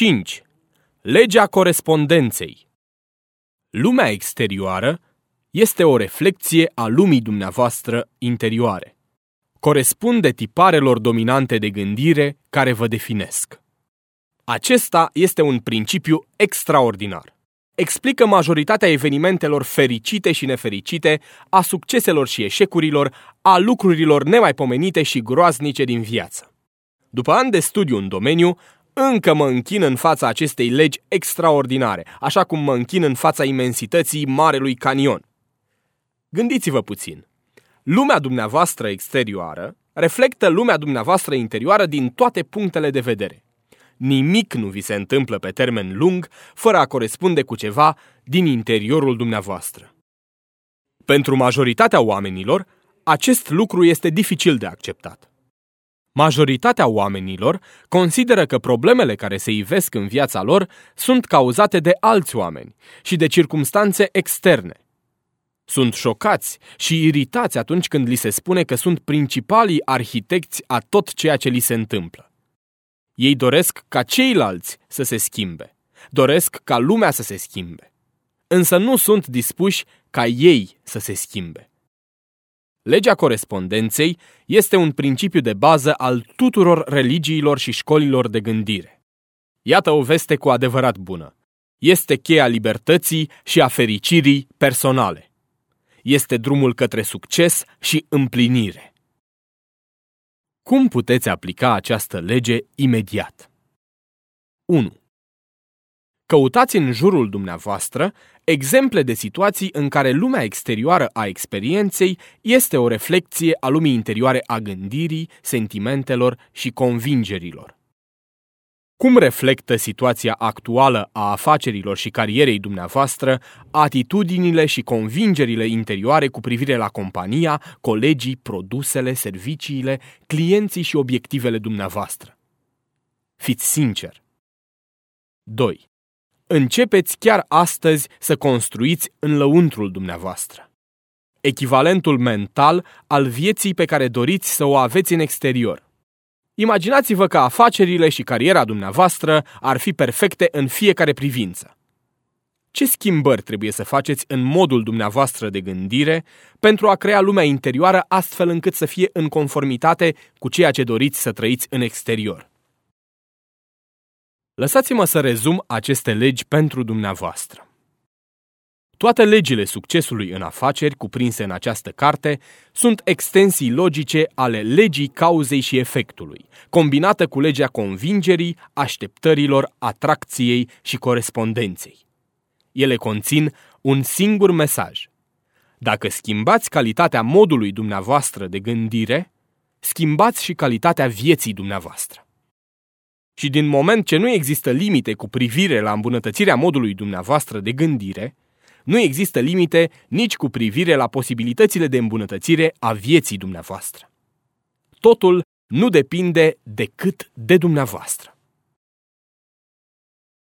5. Legea corespondenței Lumea exterioară este o reflecție a lumii dumneavoastră interioare. Corespunde tiparelor dominante de gândire care vă definesc. Acesta este un principiu extraordinar. Explică majoritatea evenimentelor fericite și nefericite, a succeselor și eșecurilor, a lucrurilor nemaipomenite și groaznice din viață. După ani de studiu în domeniu, încă mă închin în fața acestei legi extraordinare, așa cum mă închin în fața imensității Marelui Canion. Gândiți-vă puțin. Lumea dumneavoastră exterioară reflectă lumea dumneavoastră interioară din toate punctele de vedere. Nimic nu vi se întâmplă pe termen lung fără a corespunde cu ceva din interiorul dumneavoastră. Pentru majoritatea oamenilor, acest lucru este dificil de acceptat. Majoritatea oamenilor consideră că problemele care se ivesc în viața lor sunt cauzate de alți oameni și de circumstanțe externe. Sunt șocați și iritați atunci când li se spune că sunt principalii arhitecți a tot ceea ce li se întâmplă. Ei doresc ca ceilalți să se schimbe, doresc ca lumea să se schimbe, însă nu sunt dispuși ca ei să se schimbe. Legea corespondenței este un principiu de bază al tuturor religiilor și școlilor de gândire. Iată o veste cu adevărat bună. Este cheia libertății și a fericirii personale. Este drumul către succes și împlinire. Cum puteți aplica această lege imediat? 1. Căutați în jurul dumneavoastră exemple de situații în care lumea exterioară a experienței este o reflecție a lumii interioare a gândirii, sentimentelor și convingerilor. Cum reflectă situația actuală a afacerilor și carierei dumneavoastră atitudinile și convingerile interioare cu privire la compania, colegii, produsele, serviciile, clienții și obiectivele dumneavoastră? Fiți sincer. 2 începeți chiar astăzi să construiți în lăuntrul dumneavoastră. Echivalentul mental al vieții pe care doriți să o aveți în exterior. Imaginați-vă că afacerile și cariera dumneavoastră ar fi perfecte în fiecare privință. Ce schimbări trebuie să faceți în modul dumneavoastră de gândire pentru a crea lumea interioară astfel încât să fie în conformitate cu ceea ce doriți să trăiți în exterior? Lăsați-mă să rezum aceste legi pentru dumneavoastră. Toate legile succesului în afaceri cuprinse în această carte sunt extensii logice ale legii cauzei și efectului, combinată cu legea convingerii, așteptărilor, atracției și corespondenței. Ele conțin un singur mesaj. Dacă schimbați calitatea modului dumneavoastră de gândire, schimbați și calitatea vieții dumneavoastră. Și din moment ce nu există limite cu privire la îmbunătățirea modului dumneavoastră de gândire, nu există limite nici cu privire la posibilitățile de îmbunătățire a vieții dumneavoastră. Totul nu depinde decât de dumneavoastră.